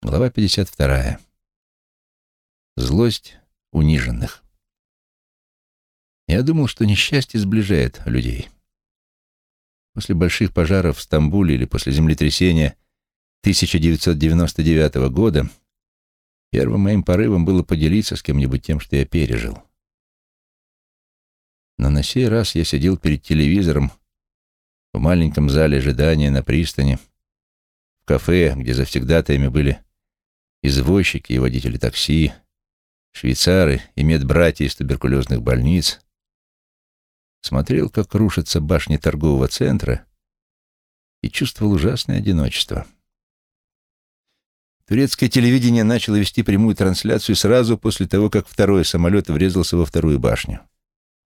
Глава 52. Злость униженных. Я думал, что несчастье сближает людей. После больших пожаров в Стамбуле или после землетрясения 1999 года первым моим порывом было поделиться с кем-нибудь тем, что я пережил. Но на сей раз я сидел перед телевизором в маленьком зале ожидания на пристани, в кафе, где завсегдатаями были извозчики и водители такси, швейцары и медбратья из туберкулезных больниц, смотрел, как рушатся башни торгового центра и чувствовал ужасное одиночество. Турецкое телевидение начало вести прямую трансляцию сразу после того, как второй самолет врезался во вторую башню.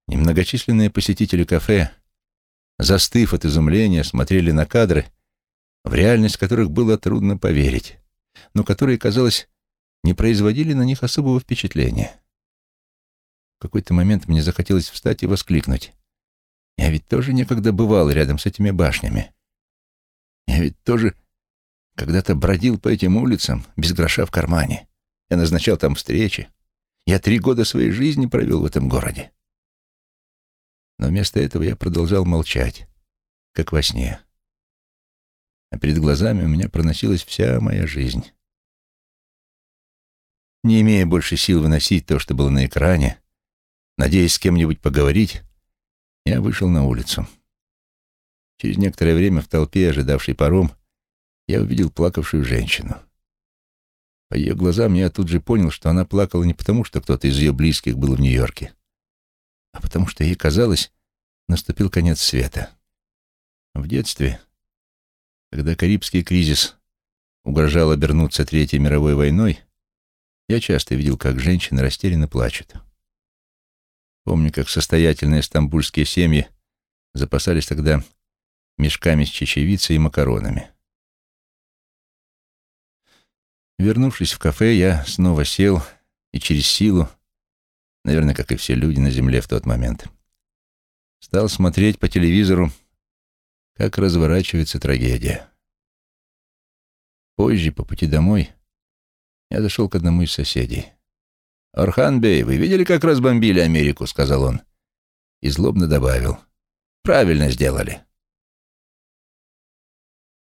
Немногочисленные посетители кафе, застыв от изумления, смотрели на кадры, в реальность которых было трудно поверить но которые, казалось, не производили на них особого впечатления. В какой-то момент мне захотелось встать и воскликнуть. Я ведь тоже некогда бывал рядом с этими башнями. Я ведь тоже когда-то бродил по этим улицам без гроша в кармане. Я назначал там встречи. Я три года своей жизни провел в этом городе. Но вместо этого я продолжал молчать, как во сне а перед глазами у меня проносилась вся моя жизнь. Не имея больше сил выносить то, что было на экране, надеясь с кем-нибудь поговорить, я вышел на улицу. Через некоторое время в толпе, ожидавшей паром, я увидел плакавшую женщину. По ее глазам я тут же понял, что она плакала не потому, что кто-то из ее близких был в Нью-Йорке, а потому что ей казалось, наступил конец света. В детстве когда Карибский кризис угрожал обернуться Третьей мировой войной, я часто видел, как женщины растерянно плачут. Помню, как состоятельные стамбульские семьи запасались тогда мешками с чечевицей и макаронами. Вернувшись в кафе, я снова сел и через силу, наверное, как и все люди на земле в тот момент, стал смотреть по телевизору как разворачивается трагедия. Позже, по пути домой, я зашел к одному из соседей. «Орхан Бей, вы видели, как разбомбили Америку?» — сказал он. И злобно добавил. «Правильно сделали».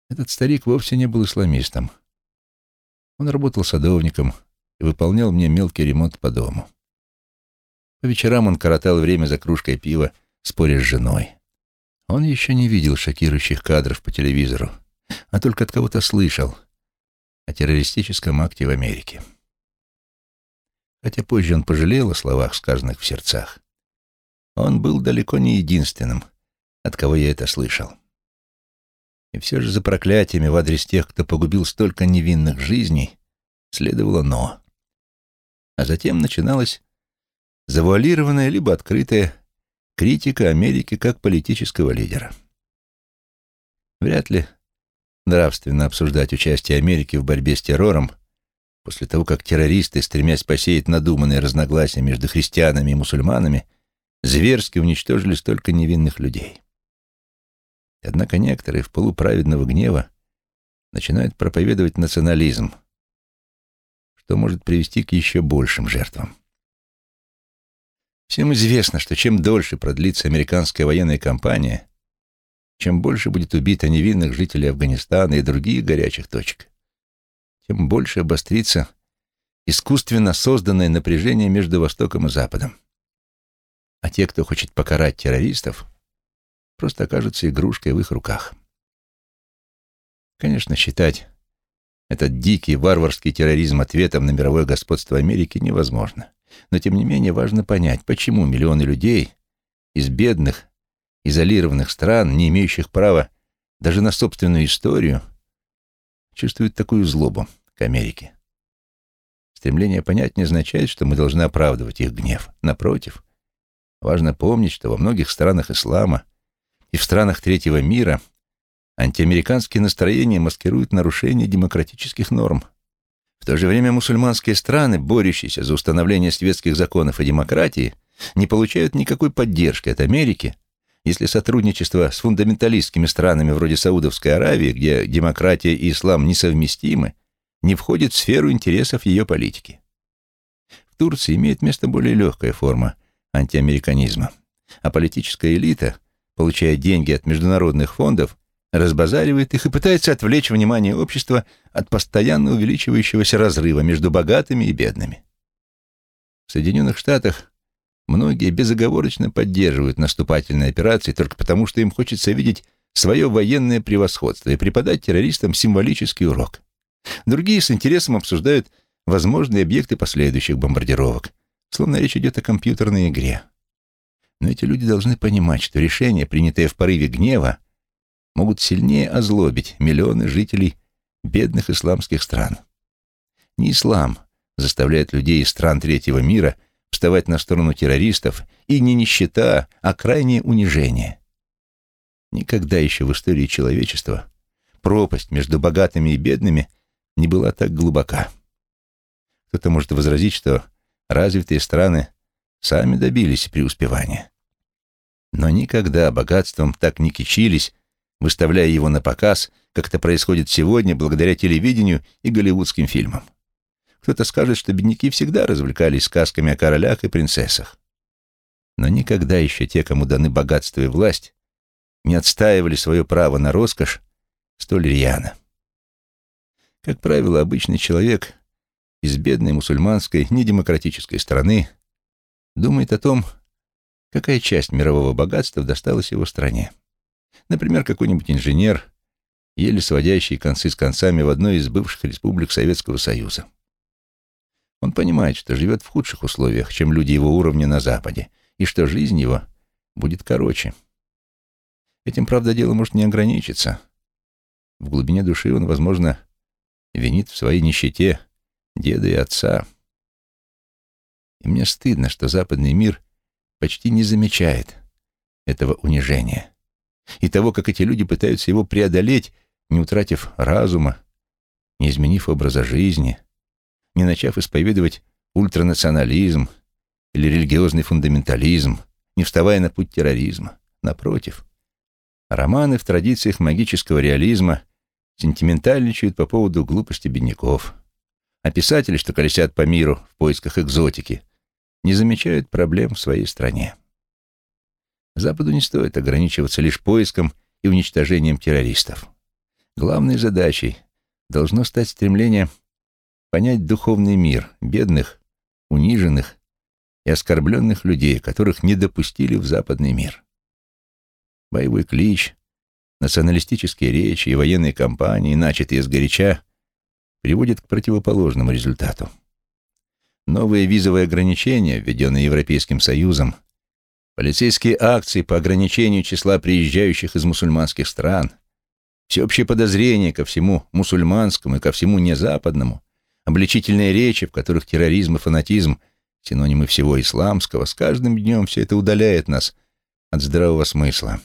Этот старик вовсе не был исламистом. Он работал садовником и выполнял мне мелкий ремонт по дому. По вечерам он коротал время за кружкой пива, споря с женой. Он еще не видел шокирующих кадров по телевизору, а только от кого-то слышал о террористическом акте в Америке. Хотя позже он пожалел о словах, сказанных в сердцах. Он был далеко не единственным, от кого я это слышал. И все же за проклятиями в адрес тех, кто погубил столько невинных жизней, следовало «но». А затем начиналось завуалированное либо открытое критика Америки как политического лидера. Вряд ли нравственно обсуждать участие Америки в борьбе с террором после того, как террористы, стремясь посеять надуманные разногласия между христианами и мусульманами, зверски уничтожили столько невинных людей. Однако некоторые в полуправедного гнева начинают проповедовать национализм, что может привести к еще большим жертвам. Всем известно, что чем дольше продлится американская военная кампания, чем больше будет убито невинных жителей Афганистана и других горячих точек, тем больше обострится искусственно созданное напряжение между Востоком и Западом. А те, кто хочет покарать террористов, просто окажутся игрушкой в их руках. Конечно, считать этот дикий варварский терроризм ответом на мировое господство Америки невозможно. Но, тем не менее, важно понять, почему миллионы людей из бедных, изолированных стран, не имеющих права даже на собственную историю, чувствуют такую злобу к Америке. Стремление понять не означает, что мы должны оправдывать их гнев. Напротив, важно помнить, что во многих странах ислама и в странах третьего мира антиамериканские настроения маскируют нарушение демократических норм – в то же время мусульманские страны, борющиеся за установление светских законов и демократии, не получают никакой поддержки от Америки, если сотрудничество с фундаменталистскими странами вроде Саудовской Аравии, где демократия и ислам несовместимы, не входит в сферу интересов ее политики. В Турции имеет место более легкая форма антиамериканизма, а политическая элита, получая деньги от международных фондов, разбазаривает их и пытается отвлечь внимание общества от постоянно увеличивающегося разрыва между богатыми и бедными. В Соединенных Штатах многие безоговорочно поддерживают наступательные операции только потому, что им хочется видеть свое военное превосходство и преподать террористам символический урок. Другие с интересом обсуждают возможные объекты последующих бомбардировок, словно речь идет о компьютерной игре. Но эти люди должны понимать, что решения, принятые в порыве гнева, могут сильнее озлобить миллионы жителей бедных исламских стран. Не ислам заставляет людей из стран третьего мира вставать на сторону террористов, и не нищета, а крайнее унижение. Никогда еще в истории человечества пропасть между богатыми и бедными не была так глубока. Кто-то может возразить, что развитые страны сами добились преуспевания. Но никогда богатством так не кичились, выставляя его на показ, как это происходит сегодня благодаря телевидению и голливудским фильмам. Кто-то скажет, что бедняки всегда развлекались сказками о королях и принцессах. Но никогда еще те, кому даны богатство и власть, не отстаивали свое право на роскошь столь рьяно. Как правило, обычный человек из бедной мусульманской, недемократической страны думает о том, какая часть мирового богатства досталась его стране. Например, какой-нибудь инженер, еле сводящий концы с концами в одной из бывших республик Советского Союза. Он понимает, что живет в худших условиях, чем люди его уровня на Западе, и что жизнь его будет короче. Этим, правда, дело может не ограничиться. В глубине души он, возможно, винит в своей нищете деда и отца. И мне стыдно, что западный мир почти не замечает этого унижения и того, как эти люди пытаются его преодолеть, не утратив разума, не изменив образа жизни, не начав исповедовать ультранационализм или религиозный фундаментализм, не вставая на путь терроризма. Напротив, романы в традициях магического реализма сентиментальничают по поводу глупости бедняков. А писатели, что колесят по миру в поисках экзотики, не замечают проблем в своей стране. Западу не стоит ограничиваться лишь поиском и уничтожением террористов. Главной задачей должно стать стремление понять духовный мир бедных, униженных и оскорбленных людей, которых не допустили в западный мир. Боевой клич, националистические речи и военные кампании, начатые сгоряча, приводят к противоположному результату. Новые визовые ограничения, введенные Европейским Союзом, полицейские акции по ограничению числа приезжающих из мусульманских стран, всеобщее подозрение ко всему мусульманскому и ко всему незападному, обличительные речи, в которых терроризм и фанатизм — синонимы всего исламского, с каждым днем все это удаляет нас от здравого смысла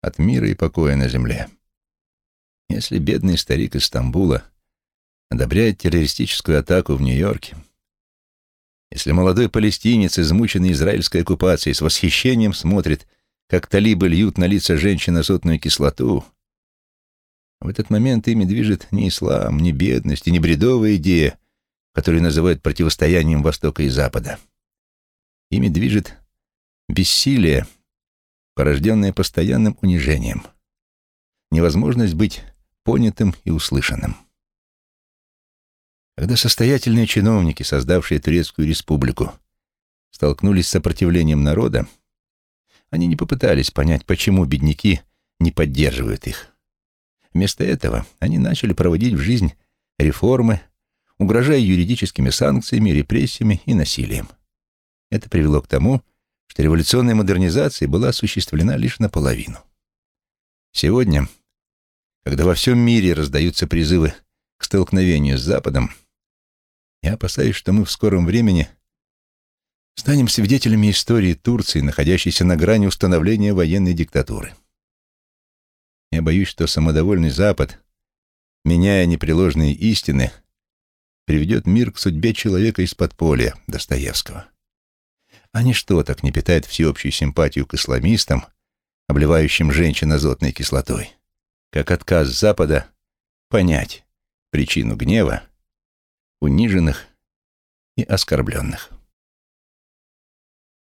от мира и покоя на земле. Если бедный старик из Стамбула одобряет террористическую атаку в Нью-Йорке, если молодой палестинец, измученный израильской оккупацией, с восхищением смотрит, как талибы льют на лица женщин азотную кислоту, в этот момент ими движет не ислам, не бедность и не бредовая идея, которую называют противостоянием Востока и Запада. Ими движет бессилие, порожденное постоянным унижением, невозможность быть понятым и услышанным. Когда состоятельные чиновники, создавшие Турецкую республику, столкнулись с сопротивлением народа, они не попытались понять, почему бедняки не поддерживают их. Вместо этого они начали проводить в жизнь реформы, угрожая юридическими санкциями, репрессиями и насилием. Это привело к тому, что революционная модернизация была осуществлена лишь наполовину. Сегодня, когда во всем мире раздаются призывы к столкновению с Западом, я опасаюсь, что мы в скором времени станем свидетелями истории Турции, находящейся на грани установления военной диктатуры. Я боюсь, что самодовольный Запад, меняя непреложные истины, приведет мир к судьбе человека из подполья Достоевского а ничто так не питает всеобщую симпатию к исламистам, обливающим женщин азотной кислотой, как отказ Запада понять причину гнева униженных и оскорбленных.